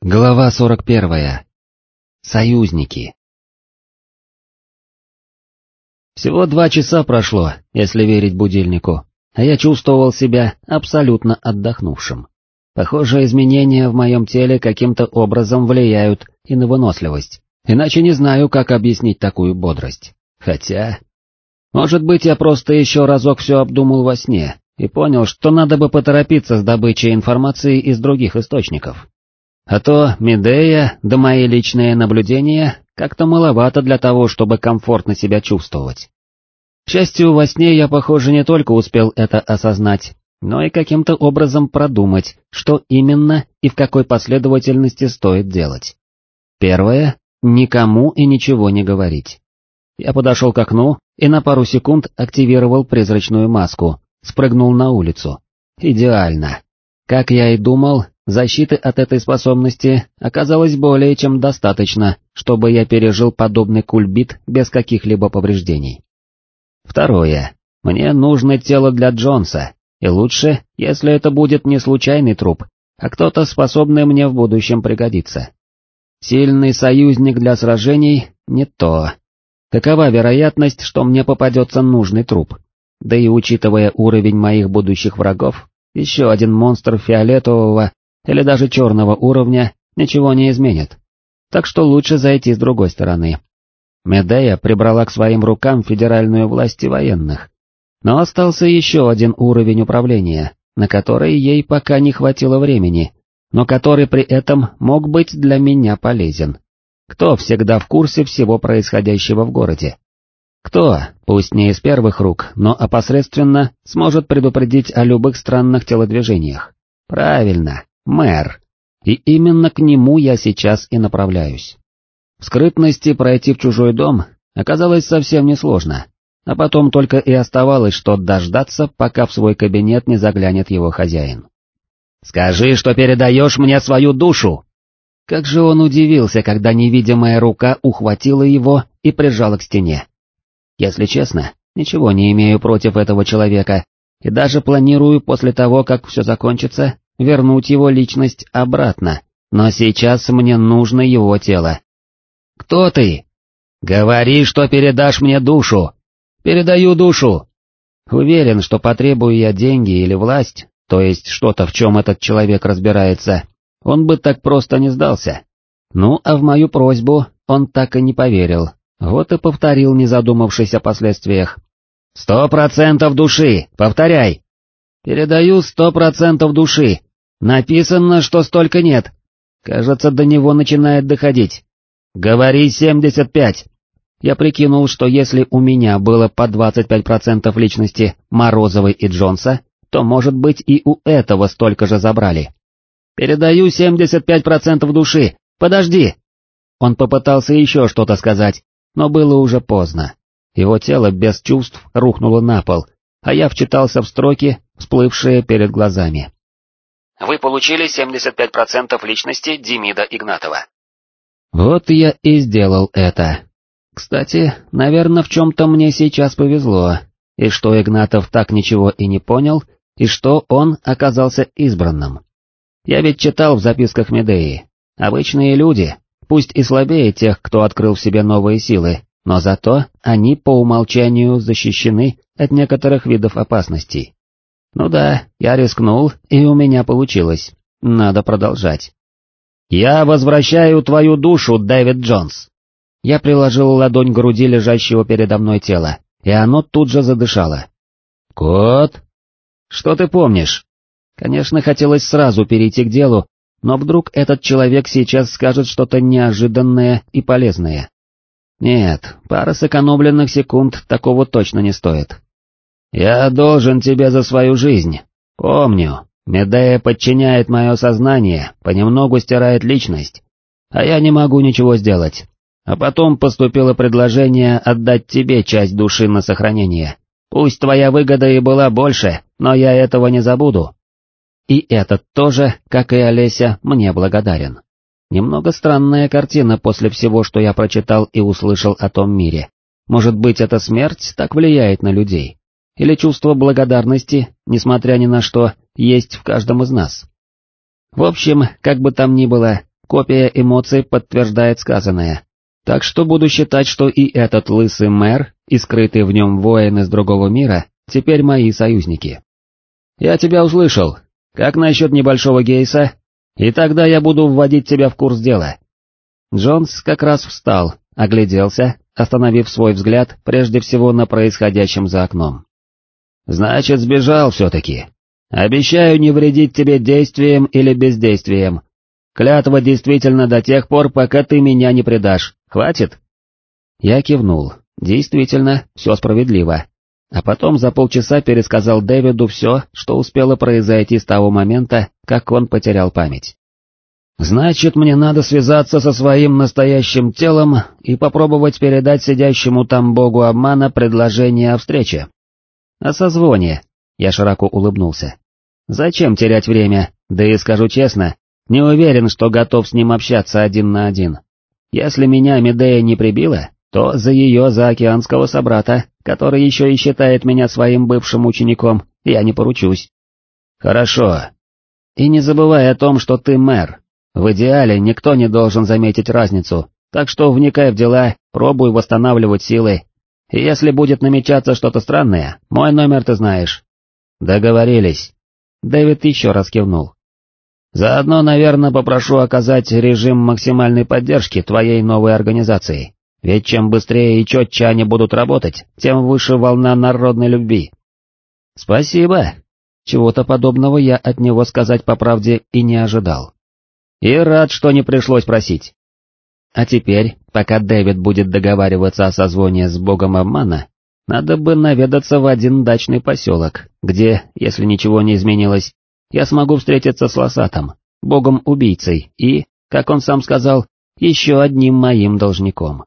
Глава 41. Союзники. Всего два часа прошло, если верить будильнику, а я чувствовал себя абсолютно отдохнувшим. Похоже, изменения в моем теле каким-то образом влияют и на выносливость, иначе не знаю, как объяснить такую бодрость. Хотя... Может быть, я просто еще разок все обдумал во сне и понял, что надо бы поторопиться с добычей информации из других источников. А то Медея, да мои личные наблюдения, как-то маловато для того, чтобы комфортно себя чувствовать. К счастью, во сне я, похоже, не только успел это осознать, но и каким-то образом продумать, что именно и в какой последовательности стоит делать. Первое — никому и ничего не говорить. Я подошел к окну и на пару секунд активировал призрачную маску, спрыгнул на улицу. Идеально. Как я и думал, Защиты от этой способности оказалось более чем достаточно, чтобы я пережил подобный кульбит без каких-либо повреждений. Второе. Мне нужно тело для Джонса, и лучше, если это будет не случайный труп, а кто-то способный мне в будущем пригодиться. Сильный союзник для сражений — не то. Какова вероятность, что мне попадется нужный труп? Да и учитывая уровень моих будущих врагов, еще один монстр фиолетового или даже черного уровня ничего не изменит. Так что лучше зайти с другой стороны. Медея прибрала к своим рукам федеральную власть и военных. Но остался еще один уровень управления, на который ей пока не хватило времени, но который при этом мог быть для меня полезен. Кто всегда в курсе всего происходящего в городе? Кто, пусть не из первых рук, но опосредственно, сможет предупредить о любых странных телодвижениях? Правильно, мэр, и именно к нему я сейчас и направляюсь. В скрытности пройти в чужой дом оказалось совсем несложно, а потом только и оставалось, что дождаться, пока в свой кабинет не заглянет его хозяин. «Скажи, что передаешь мне свою душу!» Как же он удивился, когда невидимая рука ухватила его и прижала к стене. Если честно, ничего не имею против этого человека, и даже планирую после того, как все закончится, вернуть его личность обратно, но сейчас мне нужно его тело. «Кто ты?» «Говори, что передашь мне душу!» «Передаю душу!» Уверен, что потребую я деньги или власть, то есть что-то, в чем этот человек разбирается, он бы так просто не сдался. Ну, а в мою просьбу он так и не поверил, вот и повторил, не задумавшись о последствиях. «Сто процентов души! Повторяй!» «Передаю сто процентов души! Написано, что столько нет. Кажется, до него начинает доходить. Говори 75. Я прикинул, что если у меня было по 25% личности Морозовой и Джонса, то, может быть, и у этого столько же забрали. Передаю 75% души. Подожди. Он попытался еще что-то сказать, но было уже поздно. Его тело без чувств рухнуло на пол, а я вчитался в строки, всплывшие перед глазами. Вы получили 75% личности Демида Игнатова. Вот я и сделал это. Кстати, наверное, в чем-то мне сейчас повезло, и что Игнатов так ничего и не понял, и что он оказался избранным. Я ведь читал в записках Медеи. Обычные люди, пусть и слабее тех, кто открыл в себе новые силы, но зато они по умолчанию защищены от некоторых видов опасностей. Ну да, я рискнул, и у меня получилось. Надо продолжать. «Я возвращаю твою душу, Дэвид Джонс!» Я приложил ладонь к груди лежащего передо мной тела, и оно тут же задышало. «Кот? Что ты помнишь?» Конечно, хотелось сразу перейти к делу, но вдруг этот человек сейчас скажет что-то неожиданное и полезное. Нет, пара сэкономленных секунд такого точно не стоит. «Я должен тебе за свою жизнь. Помню, Медея подчиняет мое сознание, понемногу стирает личность, а я не могу ничего сделать. А потом поступило предложение отдать тебе часть души на сохранение. Пусть твоя выгода и была больше, но я этого не забуду». И этот тоже, как и Олеся, мне благодарен. Немного странная картина после всего, что я прочитал и услышал о том мире. Может быть, эта смерть так влияет на людей? Или чувство благодарности, несмотря ни на что, есть в каждом из нас. В общем, как бы там ни было, копия эмоций подтверждает сказанное. Так что буду считать, что и этот лысый мэр, и скрытый в нем воин из другого мира, теперь мои союзники. Я тебя услышал. Как насчет небольшого гейса? И тогда я буду вводить тебя в курс дела. Джонс как раз встал, огляделся, остановив свой взгляд прежде всего на происходящем за окном. «Значит, сбежал все-таки. Обещаю не вредить тебе действием или бездействием. Клятва действительно до тех пор, пока ты меня не предашь. Хватит?» Я кивнул. Действительно, все справедливо. А потом за полчаса пересказал Дэвиду все, что успело произойти с того момента, как он потерял память. «Значит, мне надо связаться со своим настоящим телом и попробовать передать сидящему там богу обмана предложение о встрече». «О созвоне», — я широко улыбнулся. «Зачем терять время, да и скажу честно, не уверен, что готов с ним общаться один на один. Если меня Медея не прибила, то за ее заокеанского собрата, который еще и считает меня своим бывшим учеником, я не поручусь. Хорошо. И не забывай о том, что ты мэр. В идеале никто не должен заметить разницу, так что вникай в дела, пробуй восстанавливать силы. Если будет намечаться что-то странное, мой номер ты знаешь. Договорились. Дэвид еще раз кивнул. Заодно, наверное, попрошу оказать режим максимальной поддержки твоей новой организации. Ведь чем быстрее и четче они будут работать, тем выше волна народной любви. Спасибо. Чего-то подобного я от него сказать по правде и не ожидал. И рад, что не пришлось просить. А теперь, пока Дэвид будет договариваться о созвоне с богом обмана, надо бы наведаться в один дачный поселок, где, если ничего не изменилось, я смогу встретиться с Лосатом, богом-убийцей и, как он сам сказал, еще одним моим должником.